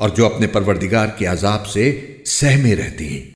और जो अपने परवरदिगार के अजाब से सहमे रहती हैं।